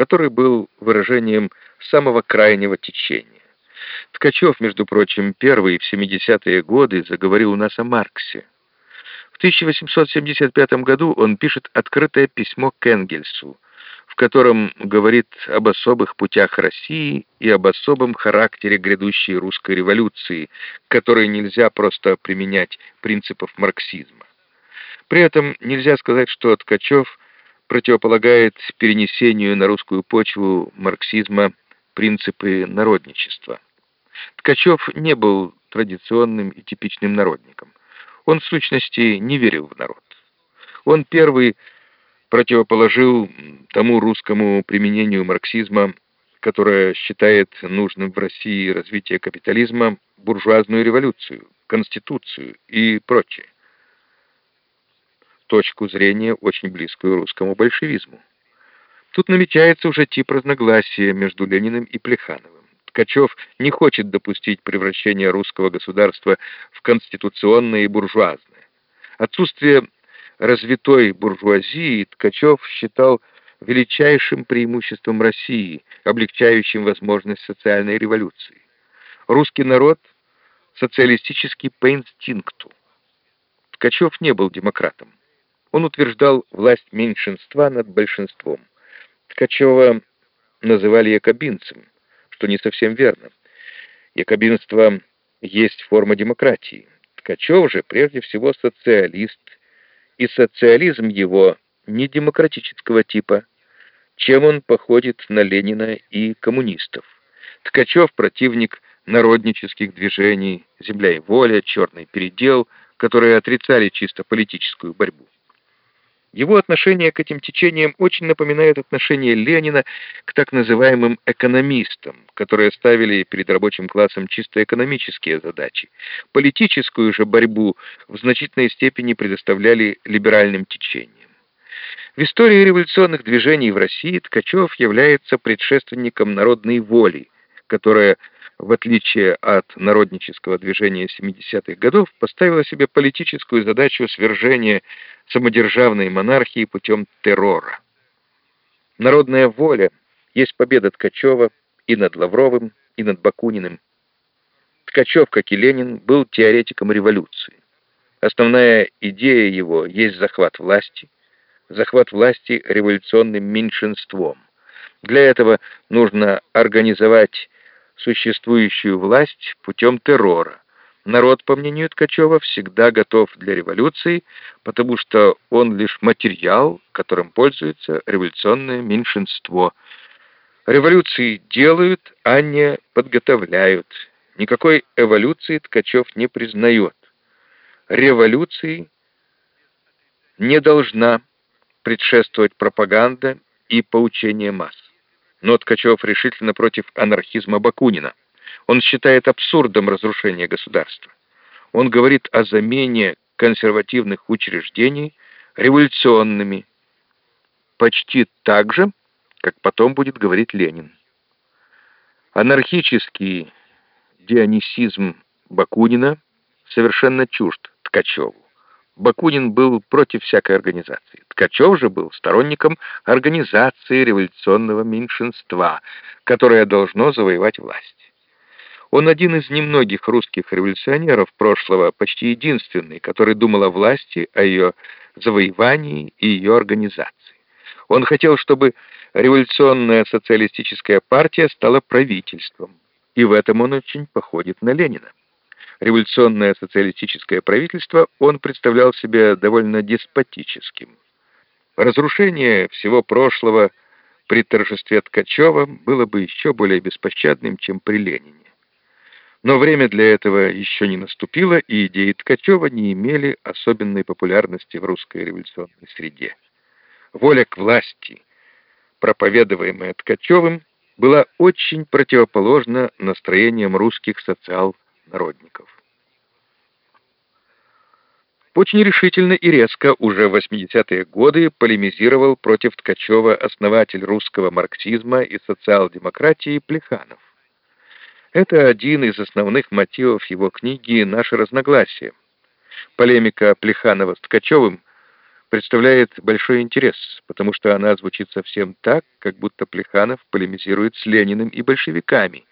который был выражением самого крайнего течения. Ткачев, между прочим, первый в 70-е годы заговорил у нас о Марксе. В 1875 году он пишет открытое письмо к Энгельсу, в котором говорит об особых путях России и об особом характере грядущей русской революции, которой нельзя просто применять принципов марксизма. При этом нельзя сказать, что Ткачев противополагает перенесению на русскую почву марксизма принципы народничества. Ткачев не был традиционным и типичным народником. Он, в сущности, не верил в народ. Он первый противоположил тому русскому применению марксизма, которое считает нужным в России развитие капитализма, буржуазную революцию, конституцию и прочее. Точку зрения, очень близкую русскому большевизму. Тут намечается уже тип разногласия между Лениным и Плехановым. Ткачев не хочет допустить превращения русского государства в конституционное и буржуазное. Отсутствие развитой буржуазии Ткачев считал величайшим преимуществом России, облегчающим возможность социальной революции. Русский народ социалистический по инстинкту. Ткачев не был демократом. Он утверждал власть меньшинства над большинством. Ткачева называли якобинцем, что не совсем верно. Якобинство есть форма демократии. Ткачев же прежде всего социалист и социализм его не демократического типа, чем он походит на Ленина и коммунистов. Ткачев — противник народнических движений, «Земля и воля», «Черный передел», которые отрицали чисто политическую борьбу. Его отношение к этим течениям очень напоминает отношение Ленина к так называемым экономистам, которые ставили перед рабочим классом чисто экономические задачи. Политическую же борьбу в значительной степени предоставляли либеральным течениям. В истории революционных движений в России Ткачев является предшественником народной воли, которая в отличие от народнического движения 70-х годов, поставила себе политическую задачу свержения самодержавной монархии путем террора. Народная воля есть победа Ткачева и над Лавровым, и над Бакуниным. Ткачев, как и Ленин, был теоретиком революции. Основная идея его есть захват власти, захват власти революционным меньшинством. Для этого нужно организовать существующую власть путем террора. Народ, по мнению Ткачева, всегда готов для революции, потому что он лишь материал, которым пользуется революционное меньшинство. Революции делают, а не подготовляют. Никакой эволюции Ткачев не признает. Революции не должна предшествовать пропаганда и поучение масс. Но Ткачев решительно против анархизма Бакунина. Он считает абсурдом разрушение государства. Он говорит о замене консервативных учреждений революционными, почти так же, как потом будет говорить Ленин. Анархический дионисизм Бакунина совершенно чужд Ткачеву. Бакунин был против всякой организации. Ткачев же был сторонником организации революционного меньшинства, которое должно завоевать власть. Он один из немногих русских революционеров прошлого, почти единственный, который думал о власти, о ее завоевании и ее организации. Он хотел, чтобы революционная социалистическая партия стала правительством, и в этом он очень походит на Ленина революционное социалистическое правительство он представлял себе довольно деспотическим. Разрушение всего прошлого при торжестве Ткачева было бы еще более беспощадным, чем при Ленине. Но время для этого еще не наступило, и идеи Ткачева не имели особенной популярности в русской революционной среде. Воля к власти, проповедуемая Ткачевым, была очень противоположна настроениям русских социал-народников. Очень решительно и резко уже в 80-е годы полемизировал против Ткачева основатель русского марксизма и социал-демократии Плеханов. Это один из основных мотивов его книги «Наше разногласие». Полемика Плеханова с Ткачевым представляет большой интерес, потому что она звучит совсем так, как будто Плеханов полемизирует с Лениным и большевиками,